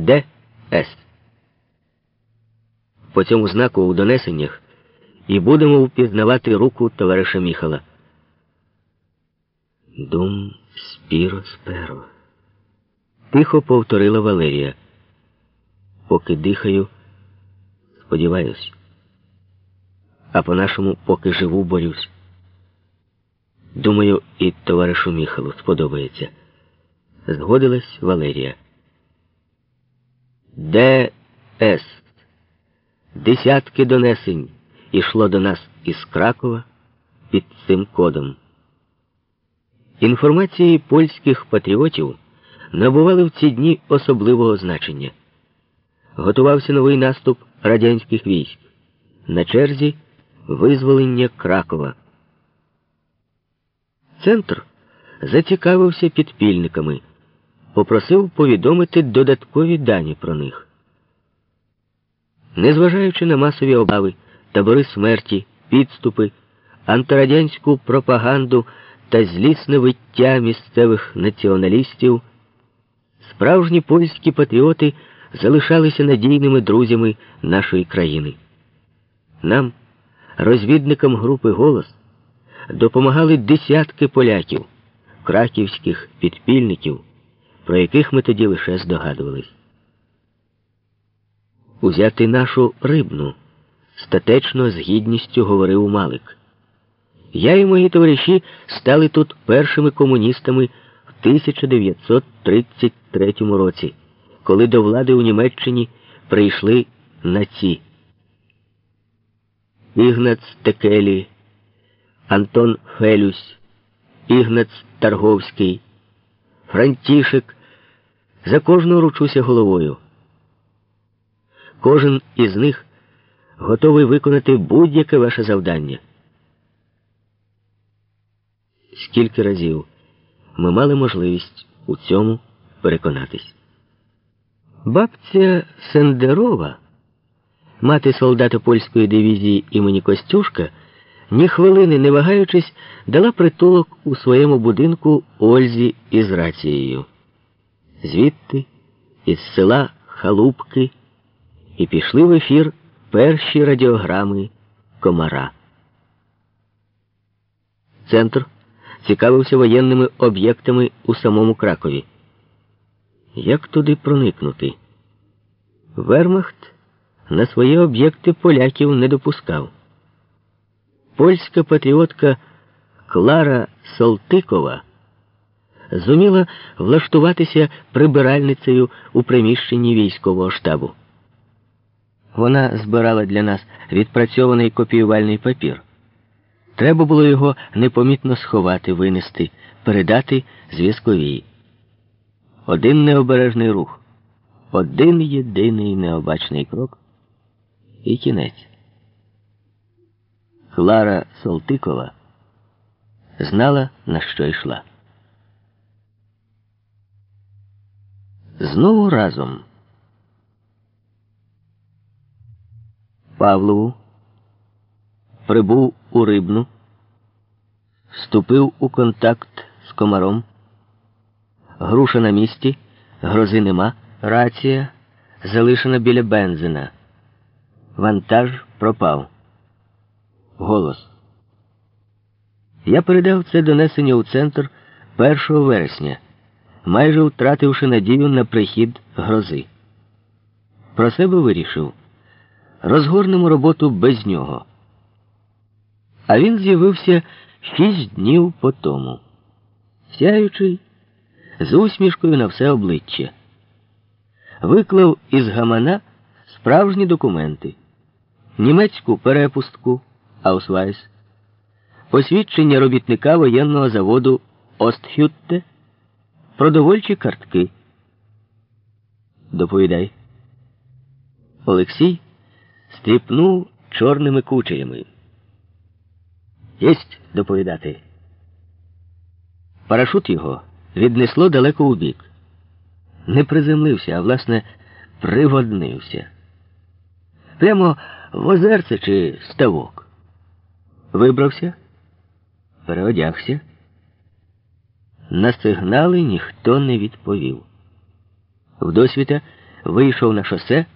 ДС. По цьому знаку у донесеннях і будемо впізнавати руку товариша Міхала. Дум спіро сперо. Тихо повторила Валерія. Поки дихаю, сподіваюсь. А по-нашому, поки живу, борюсь. Думаю, і товаришу Міхалу сподобається. Згодилась Валерія. ДС. Десятки донесень ішло до нас із Кракова під цим кодом. Інформації польських патріотів набували в ці дні особливого значення. Готувався новий наступ радянських військ. На черзі визволення Кракова. Центр зацікавився підпільниками, попросив повідомити додаткові дані про них. Незважаючи на масові обави, табори смерті, підступи, антирадянську пропаганду та злісне виття місцевих націоналістів, справжні польські патріоти залишалися надійними друзями нашої країни. Нам, розвідникам групи Голос, допомагали десятки поляків, краківських підпільників, про яких ми тоді лише здогадувались. Узяти нашу рибну, статечно з гідністю говорив Малик. Я і мої товариші стали тут першими комуністами в 1933 році, коли до влади у Німеччині прийшли наці. Ігнац Текелі, Антон Фелюсь, Ігнац Тарговський, Франтішек. За кожного ручуся головою. Кожен із них готовий виконати будь-яке ваше завдання. Скільки разів ми мали можливість у цьому переконатись. Бабця Сендерова, мати солдата польської дивізії імені Костюшка, ні хвилини не вагаючись, дала притулок у своєму будинку Ользі із рацією. Звідти, із села Халупки, і пішли в ефір перші радіограми комара. Центр цікавився воєнними об'єктами у самому Кракові. Як туди проникнути? Вермахт на свої об'єкти поляків не допускав. Польська патріотка Клара Солтикова зуміла влаштуватися прибиральницею у приміщенні військового штабу. Вона збирала для нас відпрацьований копіювальний папір. Треба було його непомітно сховати, винести, передати зв'язковій. Один необережний рух, один єдиний необачний крок і кінець. Клара Солтикова знала, на що йшла. Знову разом. Павлову прибув у Рибну, вступив у контакт з комаром. Груша на місці, грози нема, рація залишена біля бензина. Вантаж пропав. Голос. Я передав це донесення у центр 1 вересня, майже втративши надію на прихід грози. Про себе вирішив. Розгорнемо роботу без нього. А він з'явився шість днів по тому, сяючий, з усмішкою на все обличчя. Виклав із гамана справжні документи, німецьку перепустку Аусвайс, посвідчення робітника воєнного заводу Остхютте, продовольчі картки. Доповідай. Олексій стріпнув чорними кучерями. Єсть доповідати. Парашут його віднесло далеко у бік. Не приземлився, а власне приводнився. Прямо в озерце чи ставок. Вибрався, переодягся. На сигнали ніхто не відповів. Вдосвіта вийшов на шосе.